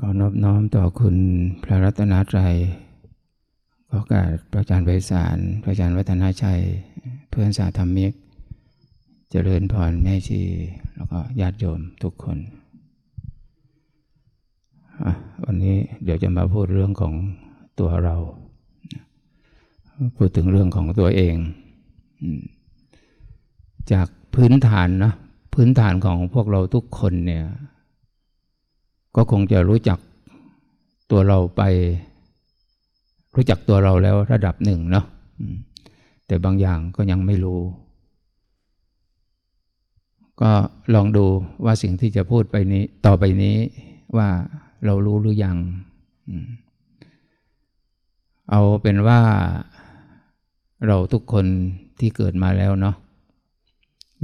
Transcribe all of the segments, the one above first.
ขอนอบน้อมต่อคุณพระรัตนตรัยขอการพระอาจารย์ไพศาลพระอาจารย์วัฒนาชัย เพื่อนสาธรรมิก เจริญพรแม่ชี แล้วก็ญาติโยมทุกคน วันนี้เดี๋ยวจะมาพูดเรื่องของตัวเรา พูดถึงเรื่องของตัวเอง จากพื้นฐานนะ พื้นฐานของพวกเราทุกคนเนี่ย ก็คงจะรู้จักตัวเราไป รู้จักตัวเราแล้วระดับหนึ่งเนาะแต่บางอย่างก็ยังไม่รู้ ก็ลองดูว่าสิ่งที่จะพูดไปนี้ ต่อไปนี้ว่าเรารู้หรือยัง เอาเป็นว่าเราทุกคนที่เกิดมาแล้วเนาะ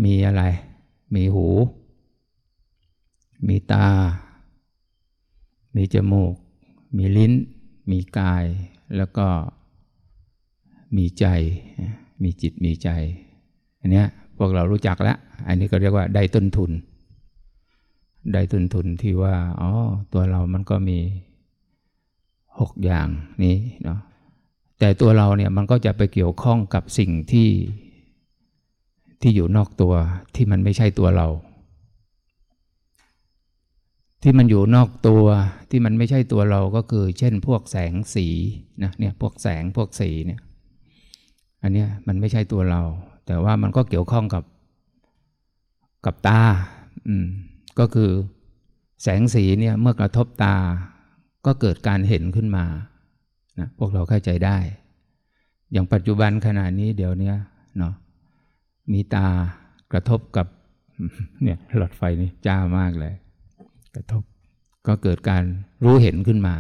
มีอะไร มีหู มีตา มีจมูก มีลิ้น มีกาย แล้วก็มีใจ มีจิตมีใจ อันนี้พวกเรารู้จักแล้ว อันนี้ก็เรียกว่าได้ต้นทุน ได้ต้นทุนที่ว่า อ๋อ ตัวเรามันก็มีหกอย่างนี้เนาะ แต่ตัวเราเนี่ยมันก็จะไปเกี่ยวข้องกับสิ่งที่ที่อยู่นอกตัวที่มันไม่ใช่ตัวเรา ที่มันอยู่นอกตัวที่มันไม่ใช่ตัวเราก็คือ เช่นพวกแสงสีนะเนี่ยพวกแสงพวกสีเนี่ยอันเนี้ยมันไม่ใช่ตัวเรา แต่ว่ามันก็เกี่ยวข้องกับกับตาอืมก็คือแสงสีเนี่ยเมื่อกระทบตาก็เกิดการเห็นขึ้นมานะพวกเราเข้าใจได้ อย่างปัจจุบันขณะนี้เดี๋ยวนี้เนาะมีตากระทบกับเนี่ยหลอดไฟนี่จ้ามากเลย กระทบ ก็เกิดการรู้เห็นขึ้นมา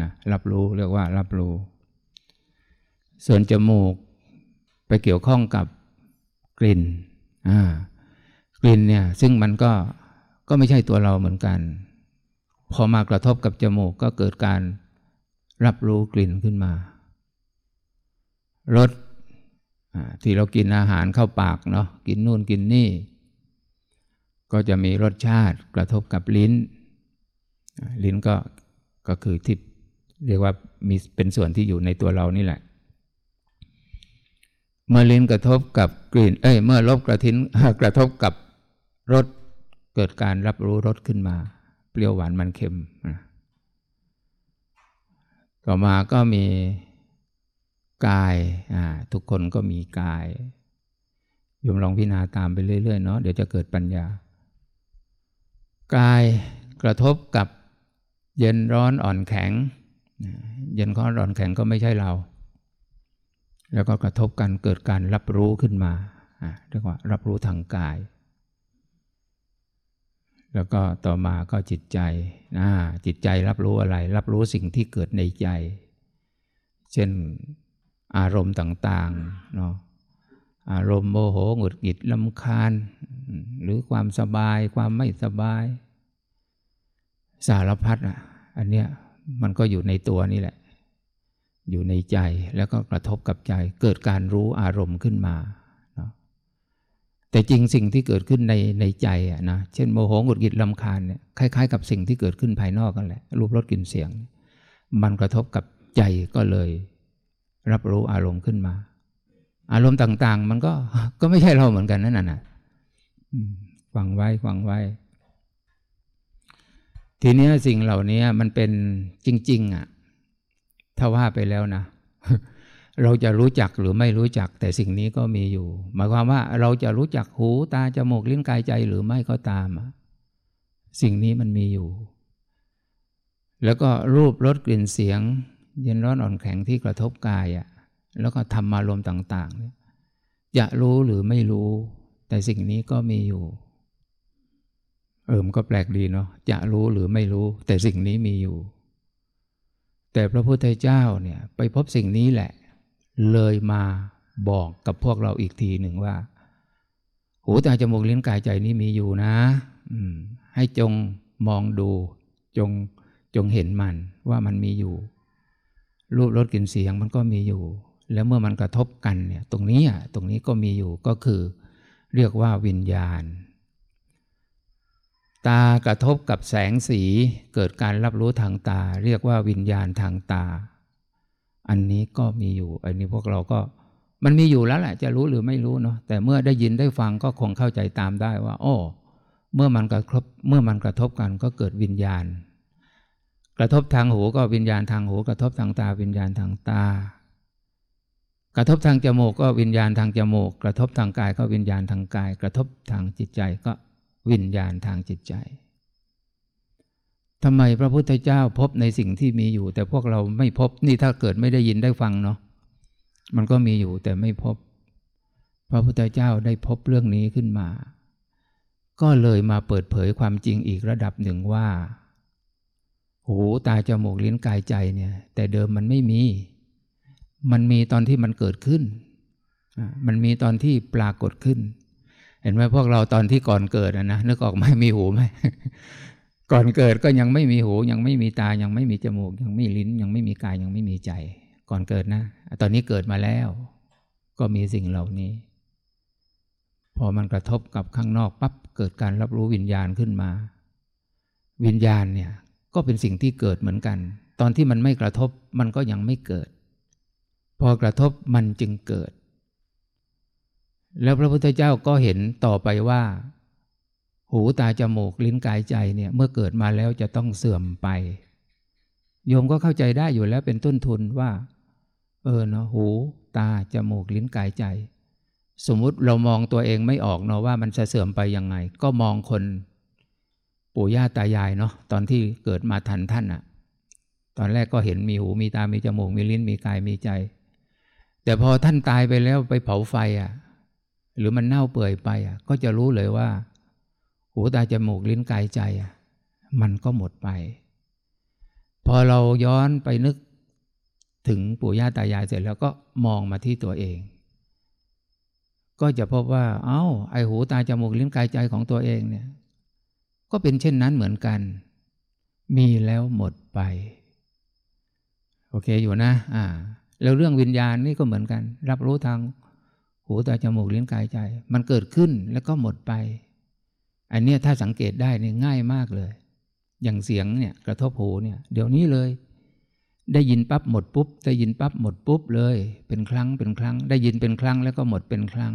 นะรับรู้เรียกว่ารับรู้ ส่วนจมูกไปเกี่ยวข้องกับกลิ่นอ่ากลิ่นเนี่ยซึ่งมันก็ก็ไม่ใช่ตัวเราเหมือนกัน พอมากระทบกับจมูกก็เกิดการรับรู้กลิ่นขึ้นมารสที่เรากินอาหารเข้าปากเนาะกินนู่นกินนี่ ก็จะมีรสชาติกระทบกับลิ้น ลิ้นก็ก็คือที่เรียกว่ามีเป็นส่วนที่อยู่ในตัวเรานี่แหละ เมื่อลิ้นกระทบกับกลิ่น เอ้ย เมื่อลบกระทินกระทบกับรสเกิดการรับรู้รสขึ้นมา เปรี้ยวหวานมันเค็ม ต่อมาก็มีกายทุกคนก็มีกายยมลองพิจารณาตามไปเรื่อยๆเนาะเดี๋ยวจะเกิดปัญญา กายกระทบกับเย็นร้อนอ่อนแข็ง เย็นร้อนอ่อนแข็งก็ไม่ใช่เรา แล้วก็กระทบกันเกิดการรับรู้ขึ้นมาเรียกว่ารับรู้ทางกาย แล้วก็ต่อมาก็จิตใจนะจิตใจรับรู้อะไร รับรู้สิ่งที่เกิดในใจ เช่นอารมณ์ต่างๆเนาะอารมณ์โมโหหงุดหงิดลำคาญ หรือความสบายความไม่สบาย สารพัดอะ อันเนี้ยมันก็อยู่ในตัวนี่แหละ อยู่ในใจแล้วก็กระทบกับใจ เกิดการรู้อารมณ์ขึ้นมาเนาะแต่จริงสิ่งที่เกิดขึ้นในในใจอะนะเช่นโมโหหงุดหงิดลำคาญเนี่ยคล้ายๆ กับสิ่งที่เกิดขึ้นภายนอกกันแหละรูปรสกลิ่นเสียง มันกระทบกับใจก็เลย รับรู้อารมณ์ขึ้นมา อารมณ์ต่าง ๆ มันก็ก็ไม่ใช่เราเหมือนกันนั่นน่ะฟังไว้ฟังไว้ ทีนี้สิ่งเหล่านี้มันเป็นจริง ๆอะถ้าว่าไปแล้วนะ เราจะรู้จักหรือไม่รู้จัก แต่สิ่งนี้ก็มีอยู่ หมายความว่าเราจะรู้จักหูตาจมูกลิ้นกายใจหรือไม่ก็ตาม สิ่งนี้มันมีอยู่ แล้วก็รูปรสกลิ่นเสียง เย็นร้อนอ่อนแข็งที่กระทบกายอะแล้วก็ทำมารมต่างๆจะรู้หรือไม่รู้ แต่สิ่งนี้ก็มีอยู่ เอิมก็แปลกดีเนาะจะรู้หรือไม่รู้ แต่สิ่งนี้มีอยู่ แต่พระพุทธเจ้าเนี่ยไปพบสิ่งนี้แหละ เลยมาบอกกับพวกเราอีกทีหนึ่งว่า หูตาจมูกลิ้นกายใจนี้มีอยู่นะให้จงมองดู จงจงเห็นมันว่ามันมีอยู่ รูปรสกลิ่นเสียงมันก็มีอยู่ แล้วเมื่อมันกระทบกันเนี่ย ตรงนี้อะตรงนี้ก็มีอยู่ก็คือ เรียกว่าวิญญาณ ตากระทบกับแสงสีเกิดการรับรู้ทางตา เรียกว่าวิญญาณทางตา อันนี้ก็มีอยู่ อันนี้พวกเราก็มันมีอยู่แล้วแหละจะรู้หรือไม่รู้เนาะแต่เมื่อได้ยินได้ฟังก็คงเข้าใจตามได้ว่าโอ้เมื่อมันกระทบเมื่อมันกระทบกันก็เกิดวิญญาณ กระทบทางหูก็วิญญาณทางหู กระทบทางตาวิญญาณทางตา กระทบทางจมูกก็วิญญาณทางจมูก กระทบทางกายก็วิญญาณทางกาย กระทบทางจิตใจก็ วิญญาณทางจิตใจทำไมพระพุทธเจ้าพบในสิ่งที่มีอยู่ แต่พวกเราไม่พบนี่ถ้าเกิดไม่ได้ยินได้ฟังเนาะมันก็มีอยู่แต่ไม่พบ พระพุทธเจ้าได้พบเรื่องนี้ขึ้นมา ก็เลยมาเปิดเผยความจริงอีกระดับหนึ่งว่า หูตาจมูกลิ้นกายใจเนี่ย แต่เดิมมันไม่มี มันมีตอนที่มันเกิดขึ้น มันมีตอนที่ปรากฏขึ้น เห็นไหมพวกเราตอนที่ก่อนเกิดนะนึกออกไหมมีหูไหมก่อนเกิดก็ยังไม่มีหู ยังไม่มีตายังไม่มีจมูก ยังไม่ลิ้น ยังไม่มีกายยังไม่มีใจ ก่อนเกิดนะ ตอนนี้เกิดมาแล้ว ก็มีสิ่งเหล่านี้ พอมันกระทบกับข้างนอกปั๊บเกิดการรับรู้วิญญาณขึ้นมา วิญญาณเนี่ย ก็เป็นสิ่งที่เกิดเหมือนกัน ตอนที่มันไม่กระทบมันก็ยังไม่เกิด พอกระทบมันจึงเกิด แล้วพระพุทธเจ้าก็เห็นต่อไปว่า หูตาจมูกลิ้นกายใจเนี่ยเมื่อเกิดมาแล้วจะต้องเสื่อมไป โยมก็เข้าใจได้อยู่แล้วเป็นต้นทุนว่า เออเนาะหูตาจมูกลิ้นกายใจ สมมุติเรามองตัวเองไม่ออกเนาะว่ามันจะเสื่อมไปยังไง ก็มองคนปู่ย่าตายายเนาะตอนที่เกิดมาทันท่านอะตอนแรกก็เห็นมีหูมีตามีจมูกมีลิ้นมีกายมีใจ แต่พอท่านตายไปแล้วไปเผาไฟอะ หรือมันเน่าเปื่อยไปอะก็จะรู้เลยว่า หูตาจมูกลิ้นกายใจอะมันก็หมดไป พอเราย้อนไปนึกถึงปู่ย่าตายายเสร็จแล้วก็มองมาที่ตัวเอง ก็จะพบว่า เอา้า ไอหูตาจมูกลิ้นกายใจของตัวเองเนี่ย ก็เป็นเช่นนั้นเหมือนกัน มีแล้วหมดไป โอเคอยู่นะ อ่า แล้วเรื่องวิญญาณนี่ก็เหมือนกัน รับรู้ทาง หูตาจมูกลิ้นกายใจ มันเกิดขึ้นแล้วก็หมดไป อันนี้ถ้าสังเกตได้นี่ง่ายมากเลย อย่างเสียงเนี่ยกระทบหูเนี่ย เดี๋ยวนี้เลย ได้ยินปั๊บหมดปุ๊บ ได้ยินปั๊บหมดปุ๊บเลย เป็นครั้งเป็นครั้ง ได้ยินเป็นครั้งแล้วก็หมดเป็นครั้ง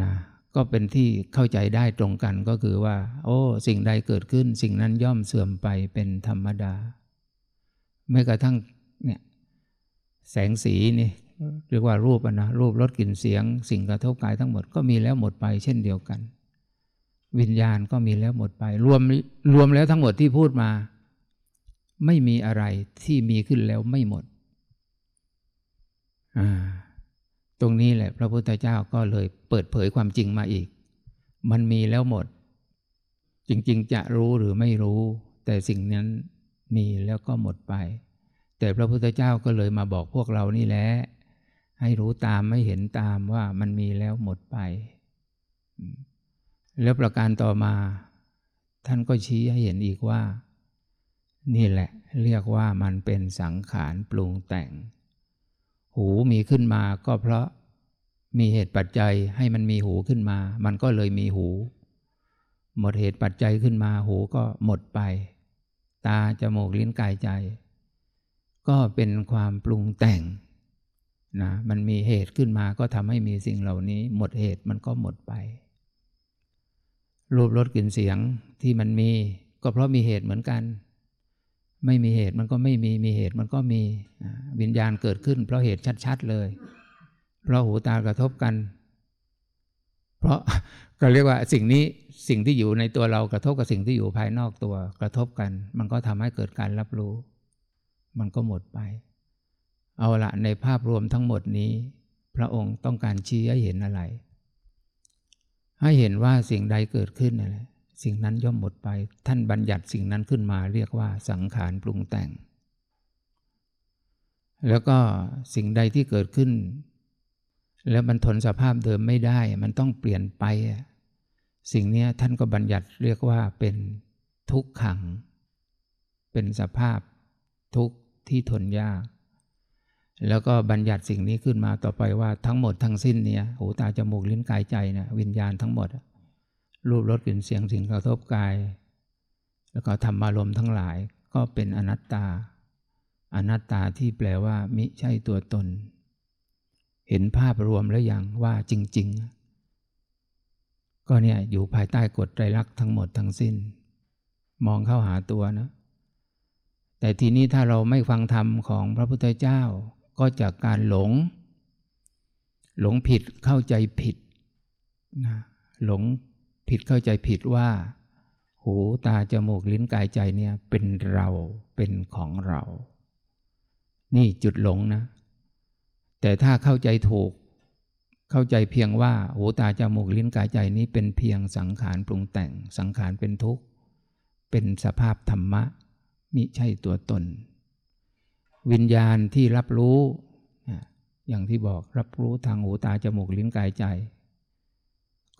นะก็เป็นที่เข้าใจได้ตรงกันก็คือว่า โอ้ สิ่งใดเกิดขึ้น สิ่งนั้นย่อมเสื่อมไปเป็นธรรมดาแม้กระทั่งเนี่ยแสงสีนี่ เรียกว่ารูปนะรูปรสกลิ่นเสียง สิ่งกระทบกายทั้งหมดก็มีแล้วหมดไปเช่นเดียวกัน วิญญาณก็มีแล้วหมดไป รวมรวมแล้วทั้งหมดที่พูดมา ไม่มีอะไรที่มีขึ้นแล้วไม่หมด ตรงนี้แหละพระพุทธเจ้าก็เลยเปิดเผยความจริงมาอีก มันมีแล้วหมด จริง ๆ จะรู้หรือไม่รู้ แต่สิ่งนั้นมีแล้วก็หมดไป แต่พระพุทธเจ้าก็เลยมาบอกพวกเรานี่แหละ ให้รู้ตามไม่เห็นตามว่ามันมีแล้วหมดไป แล้วประการต่อมา ท่านก็ชี้ให้เห็นอีกว่า นี่แหละเรียกว่ามันเป็นสังขารปรุงแต่ง หูมีขึ้นมาก็เพราะมีเหตุปัจจัยให้มันมีหูขึ้นมา มันก็เลยมีหู หมดเหตุปัจจัยขึ้นมาหูก็หมดไป ตาจมูกลิ้นกายใจ ก็เป็นความปรุงแต่ง นะมันมีเหตุขึ้นมาก็ทำให้มีสิ่งเหล่านี้ หมดเหตุมันก็หมดไป รูปรสกลิ่นเสียงที่มันมี ก็เพราะมีเหตุเหมือนกัน ไม่มีเหตุมันก็ไม่มีมีเหตุมันก็มีวิญญาณเกิดขึ้น เพราะเหตุชัด ๆ เลย เพราะหูตากระทบกัน เพราะก็เรียกว่าสิ่งนี้สิ่งที่อยู่ในตัวเรากระทบกับสิ่งที่อยู่ภายนอกตัวกระทบกัน มันก็ทำให้เกิดการรับรู้ มันก็หมดไป เอาละในภาพรวมทั้งหมดนี้ พระองค์ต้องการชี้ให้เห็นอะไร ให้เห็นว่าสิ่งใดเกิดขึ้นอะไรสิ่งนั้นย่อมหมดไป ท่านบัญญัติสิ่งนั้นขึ้นมาเรียกว่าสังขารปรุงแต่ง แล้วก็สิ่งใดที่เกิดขึ้น แล้วมันทนสภาพเดิมไม่ได้ มันต้องเปลี่ยนไป สิ่งนี้ท่านก็บัญญัติเรียกว่าเป็นทุกขัง เป็นสภาพทุกข์ที่ทนยาก แล้วก็บัญญัติสิ่งนี้ขึ้นมาต่อไปว่าทั้งหมดทั้งสิ้นเนี่ยหูตาจมูกลิ้นกายใจเนะวิญญาณทั้งหมด รูปรสกลิ่นเสียงสิ่งกระทบกาย แล้วก็ธรรมารมณ์ทั้งหลายก็เป็นอนัตตา อนัตตาที่แปลว่ามิใช่ตัวตน เห็นภาพรวมแล้วยังว่าจริง ๆ ก็เนี่ยอยู่ภายใต้กฎไตรลักษณ์ทั้งหมดทั้งสิ้น มองเข้าหาตัวนะแต่ทีนี้ถ้าเราไม่ฟังธรรมของพระพุทธเจ้า ก็จากการหลง หลงผิดเข้าใจผิดนะหลงผิดเข้าใจผิดว่า หูตาจมูกลิ้นกายใจเนี่ยเป็นเราเป็นของเรา นี่จุดหลงนะ แต่ถ้าเข้าใจถูก เข้าใจเพียงว่า หูตาจมูกลิ้นกายใจนี้เป็นเพียงสังขารปรุงแต่งสังขารเป็นทุกข์ เป็นสภาพธรรมะมิใช่ตัวตน วิญญาณที่รับรู้ อย่างที่บอกรับรู้ทางหูตาจมูกลิ้นกายใจ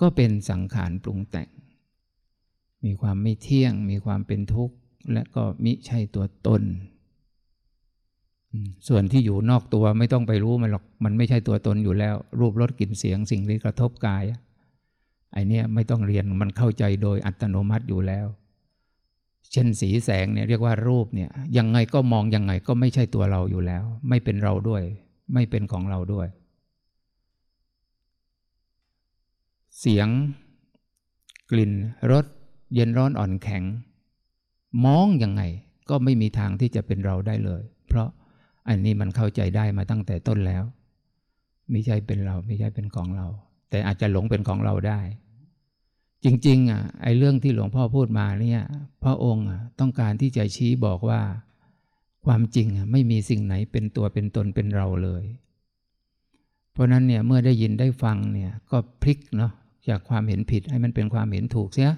ก็เป็นสังขารปรุงแต่ง มีความไม่เที่ยง มีความเป็นทุกข์ และก็มิใช่ตัวตน ส่วนที่อยู่นอกตัวไม่ต้องไปรู้มันหรอก มันไม่ใช่ตัวตนอยู่แล้ว รูปรสกลิ่นเสียงสิ่งที่กระทบกายไอเนี้ยไม่ต้องเรียนมันเข้าใจโดยอัตโนมัติอยู่แล้ว เช่นสีแสงเนี่ยเรียกว่ารูปเนี่ยยังไงก็มองยังไงก็ไม่ใช่ตัวเราอยู่แล้ว ไม่เป็นเราด้วย ไม่เป็นของเราด้วย เสียง กลิ่นรสเย็นร้อนอ่อนแข็ง มองยังไงก็ไม่มีทางที่จะเป็นเราได้เลย เพราะอันนี้มันเข้าใจได้มาตั้งแต่ต้นแล้ว ไม่ใช่เป็นเราไม่ใช่เป็นของเรา แต่อาจจะหลงเป็นของเราได้ จริงๆอะไอ้เรื่องที่หลวงพ่อพูดมาเนี่ยพระองค์ต้องการที่จะชี้บอกว่า ความจริงไม่มีสิ่งไหนเป็นตัวเป็นตนเป็นเราเลย เพราะนั้นเนี่ยเมื่อได้ยินได้ฟังเนี่ยก็พลิกเนาะจากความเห็นผิดให้มันเป็นความเห็นถูกเสีย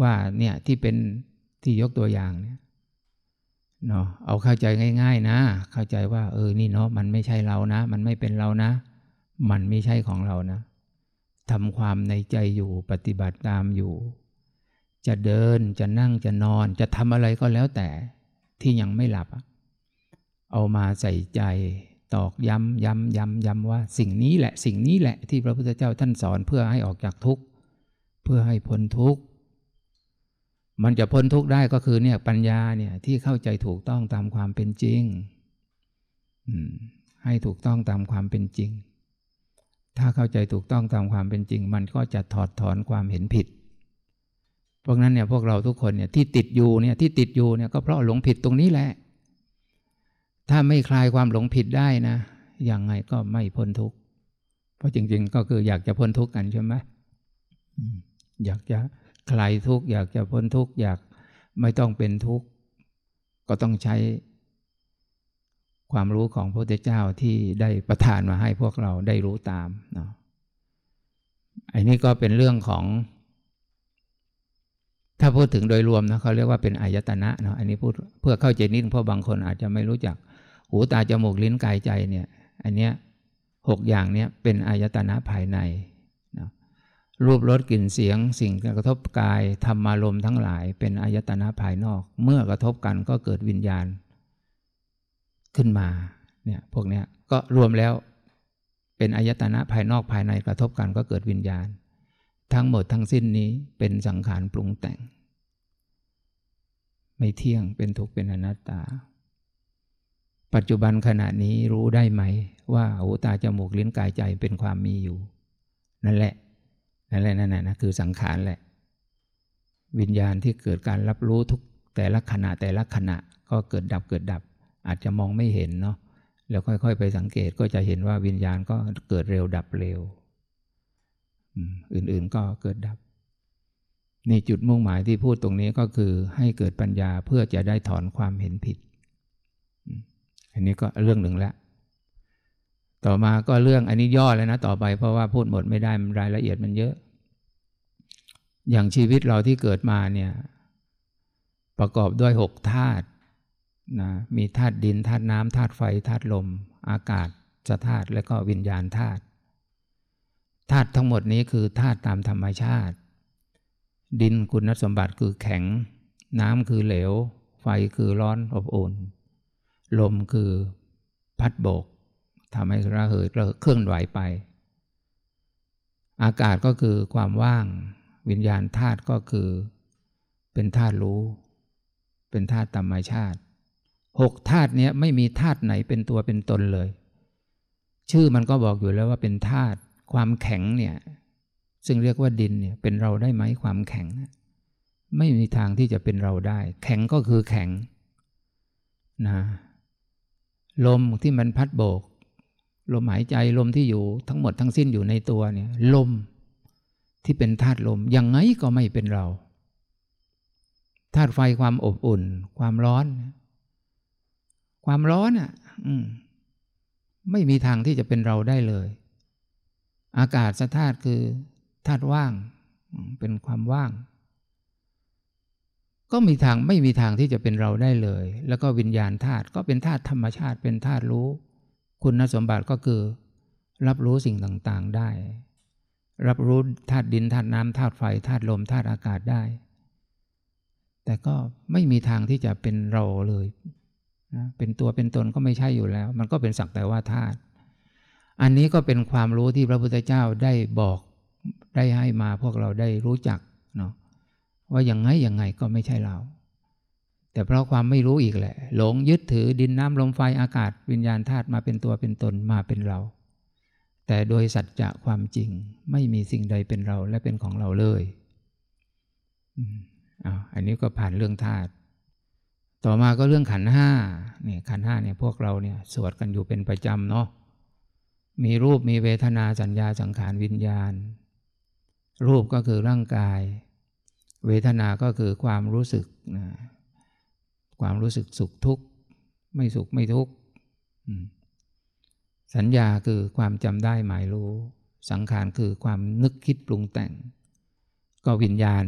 ว่าเนี่ยที่เป็นที่ยกตัวอย่างเนี่ยเนาะเอาเข้าใจง่าย ๆ นะ เข้าใจว่า เออนี่เนาะมันไม่ใช่เรานะ มันไม่เป็นเรานะ มันไม่ใช่ของเรานะ ทำความในใจอยู่ปฏิบัติตามอยู่ จะเดินจะนั่งจะนอน จะทำอะไรก็แล้วแต่ที่ยังไม่หลับ เอามาใส่ใจตอกย้ำย้ำย้ำย้ำว่า สิ่งนี้แหละสิ่งนี้แหละที่พระพุทธเจ้าท่านสอนเพื่อให้ออกจากทุกข์เพื่อให้พ้นทุกข์มันจะพ้นทุกข์ได้ก็คือเนี่ยปัญญาเนี่ยที่เข้าใจถูกต้องตามความเป็นจริงให้ถูกต้องตามความเป็นจริง ถ้าเข้าใจถูกต้องตามความเป็นจริง มันก็จะถอดถอนความเห็นผิดพวกนั้นเนี่ยพวกเราทุกคนเนี่ยที่ติดอยู่เนี่ยที่ติดอยู่เนี่ยก็เพราะหลงผิดตรงนี้แหละ ถ้าไม่คลายความหลงผิดได้นะยังไงก็ไม่พ้นทุกข์เพราะจริง ๆ ก็คืออยากจะพ้นทุกข์กันใช่ไหมอยากจะคลายทุกข์อยากจะพ้นทุกข์อยากไม่ต้องเป็นทุกข์ก็ต้องใช้ ความรู้ของพระพุทธเจ้าที่ได้ประทานมาให้พวกเราได้รู้ตามเนาะอันนี้ก็เป็นเรื่องของ ถ้าพูดถึงโดยรวมนะเขาเรียกว่าเป็นอายตนะเนาะอันนี้พูดเพื่อเข้าใจนิดเพราะบางคนอาจจะไม่รู้จัก หูตาจมูกลิ้นกายใจเนี่ย อันเนี้ยหกอย่างเนี้ยเป็นอายตนะภายในนะรูปรสกลิ่นเสียง สิ่งกระทบกายธรรมารมทั้งหลาย เป็นอายตนะภายนอก เมื่อกระทบกันก็เกิดวิญญาณ ขึ้นมาเนี่ยพวกเนี้ยก็รวมแล้วเป็นอายตนะภายนอกภายในกระทบกันก็เกิดวิญญาณ ทั้งหมดทั้งสิ้นนี้เป็นสังขารปรุงแต่ง ไม่เที่ยงเป็นทุกข์เป็นอนัตตา ปัจจุบันขณะนี้รู้ได้ไหม ว่าหูตาจมูกลิ้นกายใจเป็นความมีอยู่ นั่นแหละนั่นแหละนั่นแหละนะคือสังขารแหละ วิญญาณที่เกิดการรับรู้ทุกแต่ละขณะแต่ละขณะก็เกิดดับเกิดดับ อาจจะมองไม่เห็นเนาะแล้วค่อยๆ ไปสังเกตก็จะเห็นว่าวิญญาณก็เกิดเร็วดับเร็วอื่นๆก็เกิดดับนี่จุดมุ่งหมายที่พูดตรงนี้ก็คือให้เกิดปัญญาเพื่อจะได้ถอนความเห็นผิด อันนี้ก็เรื่องหนึ่งแล้วต่อมาก็เรื่องอันนี้ย่อแล้วนะต่อไปเพราะว่าพูดหมดไม่ได้มันรายละเอียดมันเยอะ อย่างชีวิตเราที่เกิดมาเนี่ย ประกอบด้วยหกธาตุ นะมีธาตุดินธาตุน้ำธาตุไฟธาตุลม อากาศจะธาตุและก็วิญญาณธาตุธาตุทั้งหมดนี้คือธาตุตามธรรมชาติ ดินคุณสมบัติคือแข็ง น้ำคือเหลว ไฟคือร้อนอบอุ่น ลมคือพัดโบกทำให้ระเหยเคลื่อนไหวไป อากาศก็คือความว่าง วิญญาณธาตุก็คือ เป็นธาตุรู้ เป็นธาตุธรรมชาติ หกธาตุเนี้ยไม่มีธาตุไหนเป็นตัวเป็นตนเลย ชื่อมันก็บอกอยู่แล้วว่าเป็นธาตุความแข็งเนี่ยซึ่งเรียกว่าดินเนี่ยเป็นเราได้ไหมความแข็งไม่มีทางที่จะเป็นเราได้ แข็งก็คือแข็งนะลมที่มันพัดโบก ลมหายใจลมที่อยู่ทั้งหมดทั้งสิ้นอยู่ในตัวเนี่ย ลมที่เป็นธาตุลมยังไงก็ไม่เป็นเราธาตุไฟความอบอุ่น ความร้อน ความร้อนอะไม่มีทางที่จะเป็นเราได้เลย อากาศสธาตุคือธาตุว่าง เป็นความว่าง ก็มีทางไม่มีทางที่จะเป็นเราได้เลย แล้วก็วิญญาณธาตุก็เป็นธาตุธรรมชาติเป็นธาตุรู้ คุณสมบัติก็คือ รับรู้สิ่งต่างๆได้ รับรู้ธาตุดินธาตุน้ำธาตุไฟธาตุลมธาตุอากาศได้ แต่ก็ไม่มีทางที่จะเป็นเราเลย นะเป็นตัวเป็นตนก็ไม่ใช่อยู่แล้ว มันก็เป็นสักแต่ว่าธาตุอันนี้ก็เป็นความรู้ที่พระพุทธเจ้าได้บอกได้ให้มาพวกเราได้รู้จักเนาะว่าอย่างไงอย่างไงก็ไม่ใช่เรา แต่เพราะความไม่รู้อีกแหละ หลงยึดถือดินน้ำลมไฟอากาศวิญญาณธาตุมาเป็นตัวเป็นตนมาเป็นเรา แต่โดยสัจจะความจริงไม่มีสิ่งใดเป็นเราและเป็นของเราเลยอ่าอันนี้ก็ผ่านเรื่องธาตุ ต่อมาก็เรื่องขันห้าเนี่ยขันห้าเนี่ยพวกเราเนี่ยสวดกันอยู่เป็นประจำเนาะมีรูปมีเวทนาสัญญาสังขารวิญญาณ รูปก็คือร่างกาย เวทนาก็คือความรู้สึกนะความรู้สึกสุขทุกข์ไม่สุขไม่ทุกข์สัญญาคือความจำได้หมายรู้ สังขารคือความนึกคิดปรุงแต่ง ก็วิญญาณ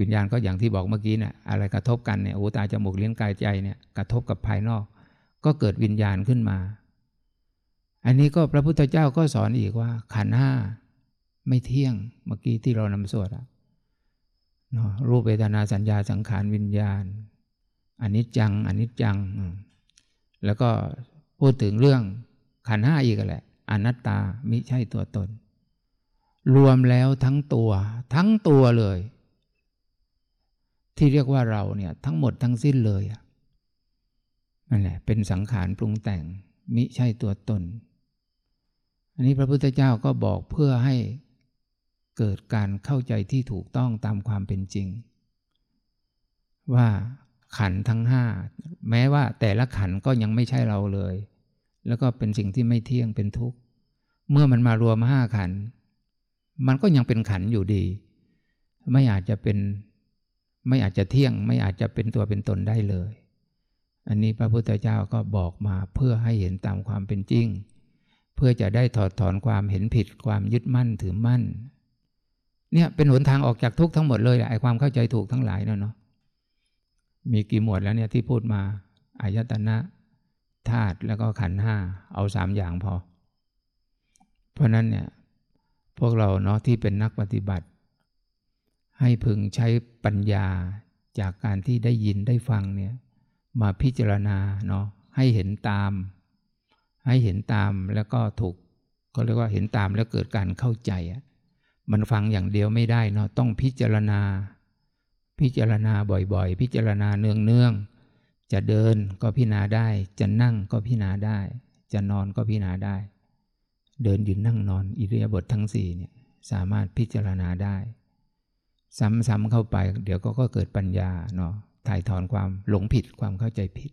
วิญญาณก็อย่างที่บอกเมื่อกี้เนี่ยอะไรกระทบกันเนี่ยโอ้ตาจมูกเลี้ยงกายใจเนี่ยกระทบกับภายนอก ก็เกิดวิญญาณขึ้นมา อันนี้ก็พระพุทธเจ้าก็สอนอีกว่า ขันห้าไม่เที่ยงเมื่อกี้ที่เรานำสวดอะรูปเวทนาสัญญาสังขารวิญญาณอันนี้จังอันนี้จัง แล้วก็พูดถึงเรื่องขันห้าอีกแหละอนัตตามิใช่ตัวตน รวมแล้วทั้งตัว ทั้งตัวเลย ที่เรียกว่าเราเนี่ยทั้งหมดทั้งสิ้นเลยนั่นแหละเป็นสังขารปรุงแต่งมิใช่ตัวตน อันนี้พระพุทธเจ้าก็บอกเพื่อให้เกิดการเข้าใจที่ถูกต้องตามความเป็นจริง ว่าขันทั้งห้าแม้ว่าแต่ละขันก็ยังไม่ใช่เราเลย แล้วก็เป็นสิ่งที่ไม่เที่ยงเป็นทุกข์ เมื่อมันมารวมห้าขัน มันก็ยังเป็นขันอยู่ดี ไม่อาจจะเป็น ไม่อาจจะเที่ยง ไม่อาจจะเป็นตัวเป็นตนได้เลย อันนี้พระพุทธเจ้าก็บอกมาเพื่อให้เห็นตามความเป็นจริง เพื่อจะได้ถอดถอนความเห็นผิดความยึดมั่นถือมั่น เนี่ยเป็นหนทางออกจากทุกข์ทั้งหมดเลยไอ้ความเข้าใจถูกทั้งหลายเนาะมีกี่หมวดแล้วเนี่ยที่พูดมาอายตนะธาตุแล้วก็ขันห้าเอาสามอย่างพอ เพราะนั้นเนี่ยพวกเราเนาะที่เป็นนักปฏิบัติ ให้พึงใช้ปัญญาจากการที่ได้ยินได้ฟังเนี่ยมาพิจารณาเนาะให้เห็นตาม ให้เห็นตามแล้วก็ถูกก็เรียกว่าเห็นตามแล้วเกิดการเข้าใจอะมันฟังอย่างเดียวไม่ได้เนาะต้องพิจารณา พิจารณาบ่อยๆ พิจารณาเนืองๆ จะเดินก็พิจารณาได้ จะนั่งก็พิจารณาได้ จะนอนก็พิจารณาได้ เดินยืนนั่งนอนอิริยาบถททั้งสี่เนี่ยสามารถพิจารณาได้ ซ้ำๆเข้าไป เดี๋ยวก็เกิดปัญญาเนาะถ่ายถอนความหลงผิดความเข้าใจผิด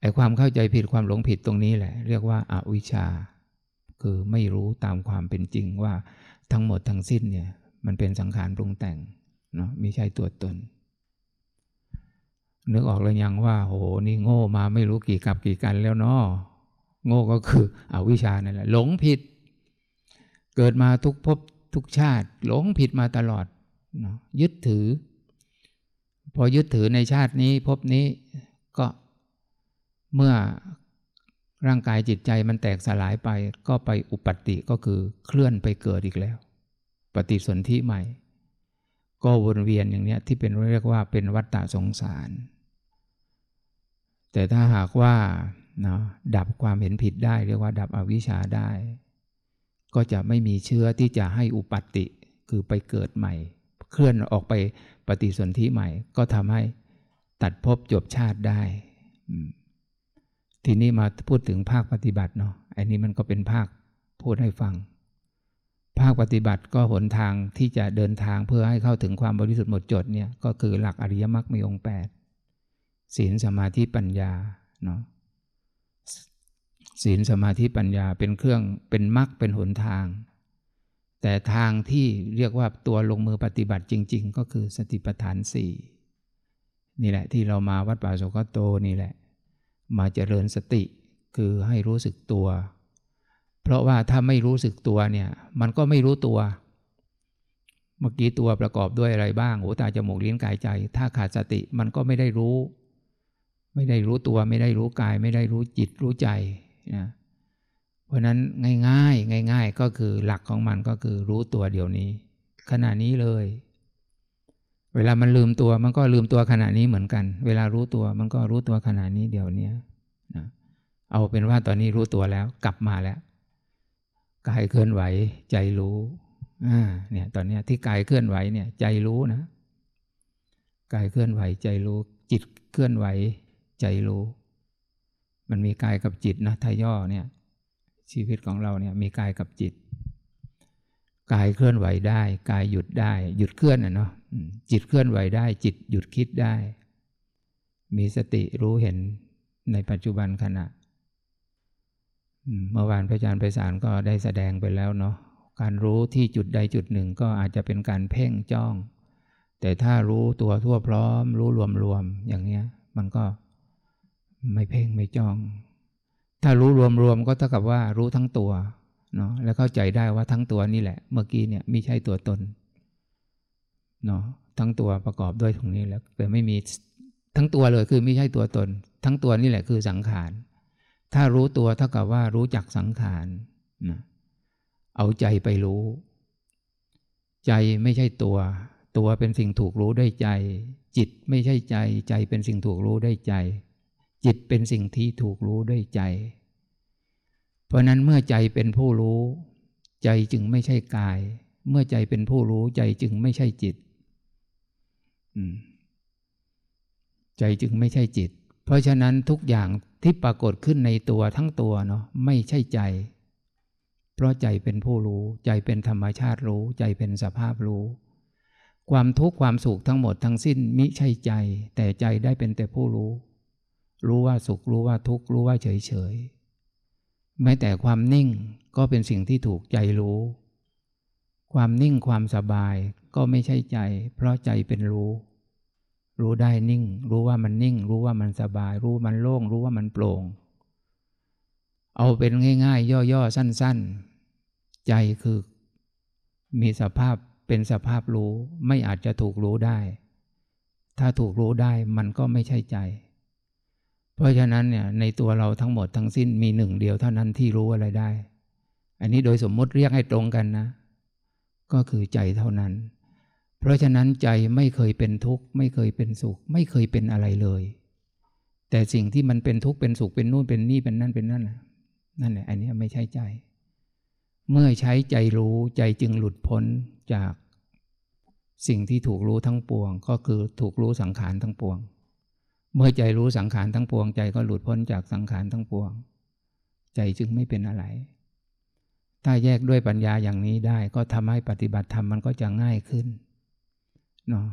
ไอ้ความเข้าใจผิดความหลงผิดตรงนี้แหละ เรียกว่าอาวิชชา คือไม่รู้ตามความเป็นจริงว่าทั้งหมดทั้งสิ้นเนี่ยมันเป็นสังขารปรุงแต่งเนาะไม่ใช่ตัวตน นึกออกแล้วยังว่า โหนี่โง่มาไม่รู้กี่กับกี่กันแล้วเนาะโง่ก็คืออวิชชานั่นแหละหลงผิด เกิดมาทุกภพทุกชาติ หลงผิดมาตลอด ยึดถือ พอยึดถือในชาตินี้ภพนี้ก็เมื่อร่างกายจิตใจมันแตกสลายไปก็ไปอุปัติก็คือเคลื่อนไปเกิดอีกแล้ว ปฏิสนธิใหม่ ก็วนเวียนอย่างนี้ที่เป็นเรียกว่าเป็นวัฏฏะสงสาร แต่ถ้าหากว่าเนาะดับความเห็นผิดได้ เรียกว่า ดับอวิชชาได้ ก็จะไม่มีเชื้อที่จะให้อุปัติคือไปเกิดใหม่ เคลื่อนออกไปปฏิสนธิใหม่ ก็ทำให้ตัดภพจบชาติได้ ทีนี้มาพูดถึงภาคปฏิบัติเนาะอันนี้มันก็เป็นภาคพูดให้ฟัง ภาคปฏิบัติก็หนทางที่จะเดินทางเพื่อให้เข้าถึงความบริสุทธิ์หมดจดเนี่ยก็คือหลักอริยมรรคมีองค์แปดศีลสมาธิปัญญาเนาะศีลสมาธิปัญญาเป็นเครื่องเป็นมรรคเป็นหนทาง แต่ทางที่เรียกว่าตัวลงมือปฏิบัติจริง ๆ ก็คือสติปัฏฐานสี่นี่แหละที่เรามาวัดป่าสุกโตนี่แหละ มาเจริญสติคือให้รู้สึกตัว เพราะว่าถ้าไม่รู้สึกตัวเนี่ยมันก็ไม่รู้ตัว เมื่อกี้ตัวประกอบด้วยอะไรบ้างหูตาจมูกลิ้นกายใจ ถ้าขาดสติมันก็ไม่ได้รู้ ไม่ได้รู้ตัวไม่ได้รู้กาย ไม่ได้รู้จิตรู้ใจนะ เพราะนั้นง่ายๆ ง่าย ๆ ก็คือหลักของมันก็คือรู้ตัวเดี๋ยวนี้ ขณะนี้เลย เวลามันลืมตัวมันก็ลืมตัวขณะนี้เหมือนกัน เวลารู้ตัวมันก็รู้ตัวขณะนี้เดี๋ยวนี้นะเอาเป็นว่าตอนนี้รู้ตัวแล้วกลับมาแล้วกายเคลื่อนไหว ใจรู้อ่าเนี่ยตอนนี้ที่กายเคลื่อนไหวเนี่ย ใจรู้นะกายเคลื่อนไหว ใจรู้ จิตเคลื่อนไหว ใจรู้ มันมีกายกับจิตนะถ้าย่อเนี่ย ชีวิตของเราเนี่ยมีกายกับจิต กายเคลื่อนไหวได้ กายหยุดได้ หยุดเคลื่อนอะเนาะจิตเคลื่อนไหวได้ จิตหยุดคิดได้ มีสติรู้เห็นในปัจจุบันขณะเมื่อวานพระอาจารย์ไพศาลก็ได้แสดงไปแล้วเนาะการรู้ที่จุดใดจุดหนึ่งก็อาจจะเป็นการเพ่งจ้อง แต่ถ้ารู้ตัวทั่วพร้อม รู้รวมๆอย่างเงี้ย มันก็ไม่เพ่งไม่จ้อง ถ้ารู้รวมๆก็เท่ากับว่ารู้ทั้งตัวเนาะแล้วเข้าใจได้ว่าทั้งตัวนี่แหละ เมื่อกี้เนี่ยไม่ใช่ตัวตนเนาะทั้งตัวประกอบด้วยตรงนี้แล้วแต่ไม่มีทั้งตัวเลยคือไม่ใช่ตัวตน ทั้งตัวนี่แหละคือสังขาร ถ้ารู้ตัวเท่ากับว่ารู้จักสังขารนะเอาใจไปรู้ ใจไม่ใช่ตัว ตัวเป็นสิ่งถูกรู้ได้ใจ จิตไม่ใช่ใจ ใจเป็นสิ่งถูกรู้ได้ใจ จิตเป็นสิ่งที่ถูกรู้ด้วยใจ เพราะนั้นเมื่อใจเป็นผู้รู้ ใจจึงไม่ใช่กาย เมื่อใจเป็นผู้รู้ใจจึงไม่ใช่จิตใจจึงไม่ใช่จิต เพราะฉะนั้นทุกอย่างที่ปรากฏขึ้นในตัวทั้งตัวเนาะไม่ใช่ใจ เพราะใจเป็นผู้รู้ ใจเป็นธรรมชาติรู้ ใจเป็นสภาพรู้ ความทุกข์ความสุขทั้งหมดทั้งสิ้นมิใช่ใจ แต่ใจได้เป็นแต่ผู้รู้ รู้ว่าสุขรู้ว่าทุกข์รู้ว่าเฉยเฉยแม้แต่ความนิ่งก็เป็นสิ่งที่ถูกใจรู้ ความนิ่งความสบายก็ไม่ใช่ใจ เพราะใจเป็นรู้ รู้ได้นิ่ง รู้ว่ามันนิ่ง รู้ว่ามันสบาย รู้มันโล่ง รู้ว่ามันโปร่ง เอาเป็นง่าย ๆ ย่อๆสั้น ๆ ใจคือมีสภาพเป็นสภาพรู้ไม่อาจจะถูกรู้ได้ ถ้าถูกรู้ได้มันก็ไม่ใช่ใจ เพราะฉะนั้นเนี่ยในตัวเราทั้งหมดทั้งสิ้นมีหนึ่งเดียวเท่านั้นที่รู้อะไรได้ อันนี้โดยสมมติเรียกให้ตรงกันนะ ก็คือใจเท่านั้น เพราะฉะนั้นใจไม่เคยเป็นทุกข์ ไม่เคยเป็นสุข ไม่เคยเป็นอะไรเลย แต่สิ่งที่มันเป็นทุกข์เป็นสุขเป็นนู่นเป็นนี่เป็นนั่นเป็นนั่นนั่นแหละอันนี้ไม่ใช่ใจ เมื่อใช้ใจรู้ใจจึงหลุดพ้นจากสิ่งที่ถูกรู้ทั้งปวง ก็คือถูกรู้สังขารทั้งปวง เมื่อใจรู้สังขารทั้งปวง ใจก็หลุดพ้นจากสังขารทั้งปวง ใจจึงไม่เป็นอะไร ถ้าแยกด้วยปัญญาอย่างนี้ได้ก็ทำให้ปฏิบัติธรรมมันก็จะง่ายขึ้นเนาะ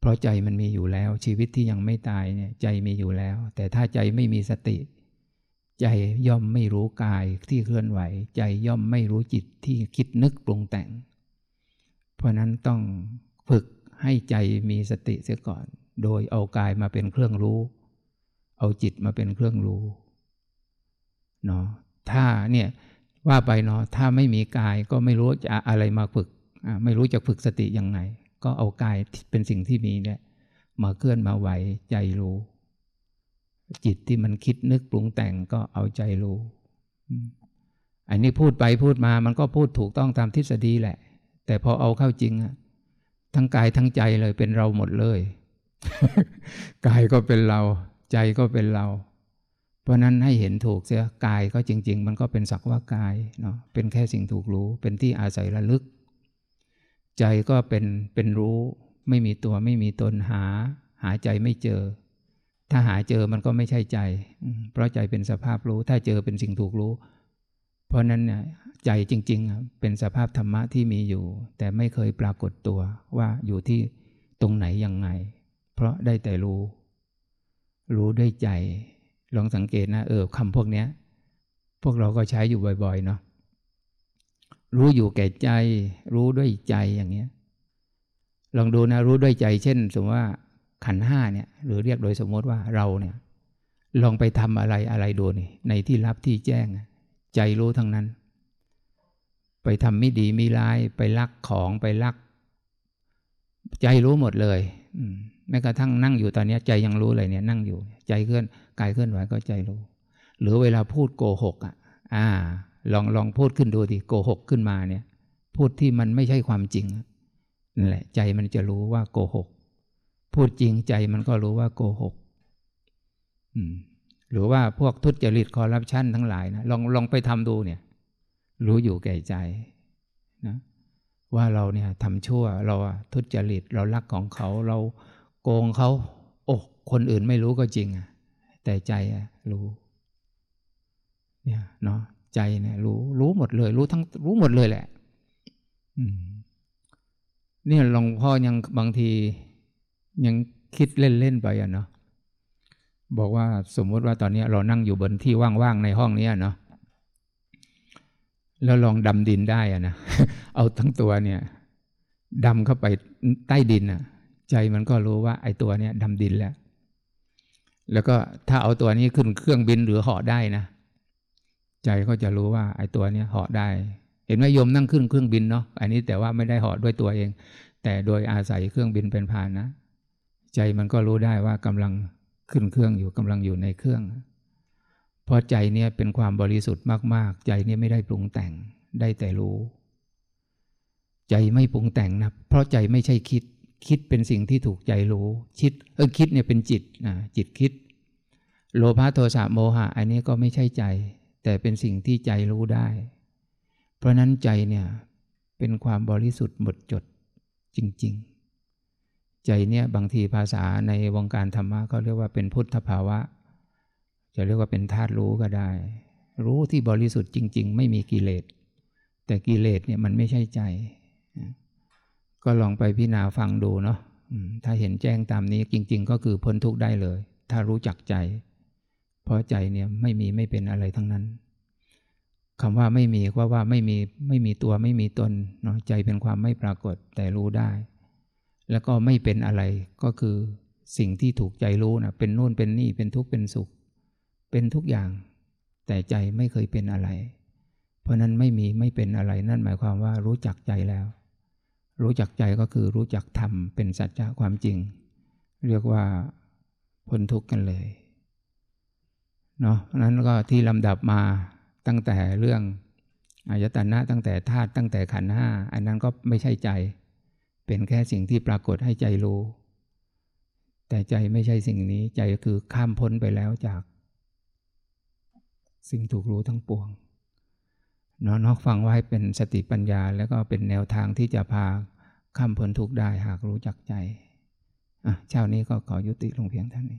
เพราะใจมันมีอยู่แล้ว ชีวิตที่ยังไม่ตายเนี่ยใจมีอยู่แล้ว แต่ถ้าใจไม่มีสติ ใจย่อมไม่รู้กายที่เคลื่อนไหว ใจย่อมไม่รู้จิตที่คิดนึกปรุงแต่ง เพราะนั้นต้องฝึกให้ใจมีสติเสียก่อน โดยเอากายมาเป็นเครื่องรู้ เอาจิตมาเป็นเครื่องรู้เนาะถ้าเนี่ยว่าไปเนาะถ้าไม่มีกายก็ไม่รู้จะอะไรมาฝึก ไม่รู้จะฝึกสติยังไง ก็เอากายเป็นสิ่งที่มีเนี่ยมาเคลื่อนมาไหวใจรู้ จิตที่มันคิดนึกปรุงแต่งก็เอาใจรู้อันนี้พูดไปพูดมามันก็พูดถูกต้องตามทฤษฎีแหละ แต่พอเอาเข้าจริงอะทั้งกายทั้งใจเลยเป็นเราหมดเลย กายก็เป็นเรา ใจก็เป็นเรา เพราะนั้นให้เห็นถูกเสียกายก็จริง ๆ มันก็เป็นสักว่ากายเนาะเป็นแค่สิ่งถูกรู้ เป็นที่อาศัยระลึก ใจก็เป็นเป็นรู้ ไม่มีตัวไม่มีตนหา หาใจไม่เจอ ถ้าหาเจอมันก็ไม่ใช่ใจ เพราะใจเป็นสภาพรู้ ถ้าเจอเป็นสิ่งถูกรู้ เพราะนั้นเนี่ยใจจริงๆ เป็นสภาพธรรมะที่มีอยู่ แต่ไม่เคยปรากฏตัวว่าอยู่ที่ตรงไหนยังไง เพราะได้แต่รู้ รู้ด้วยใจ ลองสังเกตนะ เออคำพวกเนี้ยพวกเราก็ใช้อยู่บ่อยๆเนาะรู้อยู่แก่ใจ รู้ด้วยใจอย่างเงี้ย ลองดูนะ รู้ด้วยใจ เช่น สมมติว่าขันห้าเนี่ย หรือเรียกโดยสมมติว่าเราเนี่ย ลองไปทำอะไรอะไรดูนี่ในที่รับที่แจ้ง ใจรู้ทั้งนั้น ไปทำไม่ดีไม่ร้าย ไปลักของไปลัก ใจรู้หมดเลย อืม แม้กระทั่งนั่งอยู่ตอนนี้ใจยังรู้เลยเนี่ยนั่งอยู่ ใจเคลื่อนกายเคลื่อนไหวก็ใจรู้ หรือเวลาพูดโกหกอะ อ่า ลองลองพูดขึ้นดูดิโกหกขึ้นมาเนี่ย พูดที่มันไม่ใช่ความจริงนั่นแหละ ใจมันจะรู้ว่าโกหก พูดจริงใจมันก็รู้ว่าโกหก อืม หรือว่าพวกทุจริตคอร์รัปชันทั้งหลายนะลองลองไปทำดูเนี่ย รู้อยู่แก่ใจนะว่าเราเนี่ยทำชั่วเราทุจริตเราลักของเขาเรา โกงเขาโอ้คนอื่นไม่รู้ก็จริงอะแต่ใจอะรู้ เนี่ยเนาะใจเนี่ยรู้รู้หมดเลย รู้ทั้งรู้หมดเลยแหละอืมเนี่ยหลวงพ่อยังบางที ยังคิดเล่นๆไปอะเนาะบอกว่าสมมติว่าตอนนี้เรานั่งอยู่บนที่ว่างๆในห้องนี้เนาะแล้วลองดำดินได้อะนะเอาทั้งตัวเนี่ยดำเข้าไปใต้ดินอะ ใจมันก็รู้ว่าไอ้ตัวเนี้ยดำดินแล้ว แล้วก็ถ้าเอาตัวนี้ขึ้นเครื่องบินหรือเหาะได้นะ ใจก็จะรู้ว่าไอ้ตัวเนี้ยเหาะได้ เห็นไหมโยมนั่งขึ้นเครื่องบินเนาะ อันนี้แต่ว่าไม่ได้เหาะด้วยตัวเอง แต่โดยอาศัยเครื่องบินเป็นพานนะ ใจมันก็รู้ได้ว่ากำลังขึ้นเครื่องอยู่กำลังอยู่ในเครื่อง เพราะใจเนี่ยเป็นความบริสุทธิ์มากๆ ใจเนี่ยไม่ได้ปรุงแต่งได้แต่รู้ ใจไม่ปรุงแต่งนะ เพราะใจไม่ใช่คิด คิดเป็นสิ่งที่ถูกใจรู้คิดเออคิดเนี่ยเป็นจิตนะจิตคิด โลภะโทสะโมหะ อันนี้ก็ไม่ใช่ใจ แต่เป็นสิ่งที่ใจรู้ได้ เพราะนั้นใจเนี่ยเป็นความบริสุทธิ์หมดจดจริง ๆ ใจเนี่ยบางทีภาษาในวงการธรรมะเขาเรียกว่าเป็นพุทธภาวะ จะเรียกว่าเป็นธาตุรู้ก็ได้ รู้ที่บริสุทธิ์จริง ๆ ไม่มีกิเลสแต่กิเลสเนี่ยมันไม่ใช่ใจ ก็ลองไปพิจารณาฟังดูเนาะถ้าเห็นแจ้งตามนี้จริง ๆ ก็คือพ้นทุกข์ได้เลย ถ้ารู้จักใจ เพราะใจเนี่ยไม่มีไม่เป็นอะไรทั้งนั้นคำว่าไม่มีก็ว่าไม่มีไม่มีตัวไม่มีตนเนาะใจเป็นความไม่ปรากฏแต่รู้ได้ แล้วก็ไม่เป็นอะไรก็คือสิ่งที่ถูกใจรู้นะเป็นนู่นเป็นนี่เป็นทุกข์เป็นสุข เป็นทุกอย่าง แต่ใจไม่เคยเป็นอะไร เพราะนั้นไม่มีไม่เป็นอะไรนั่นหมายความว่ารู้จักใจแล้ว รู้จักใจก็คือรู้จักธรรมเป็นสัจจะความจริง เรียกว่าพ้นทุกข์กันเลยเนาะนั้นก็ที่ลำดับมาตั้งแต่เรื่องอายตนะตั้งแต่ธาตุตั้งแต่ขันห้าอันนั้นก็ไม่ใช่ใจ เป็นแค่สิ่งที่ปรากฏให้ใจรู้ แต่ใจไม่ใช่สิ่งนี้ใจคือข้ามพ้นไปแล้วจาก สิ่งถูกรู้ทั้งปวง เนาะนอกฟังไว้เป็นสติปัญญา แล้วก็เป็นแนวทางที่จะพาข้ามพ้นทุกได้หากรู้จักใจอะเช้านี้ก็ขอยุติลงเพียงเท่านี้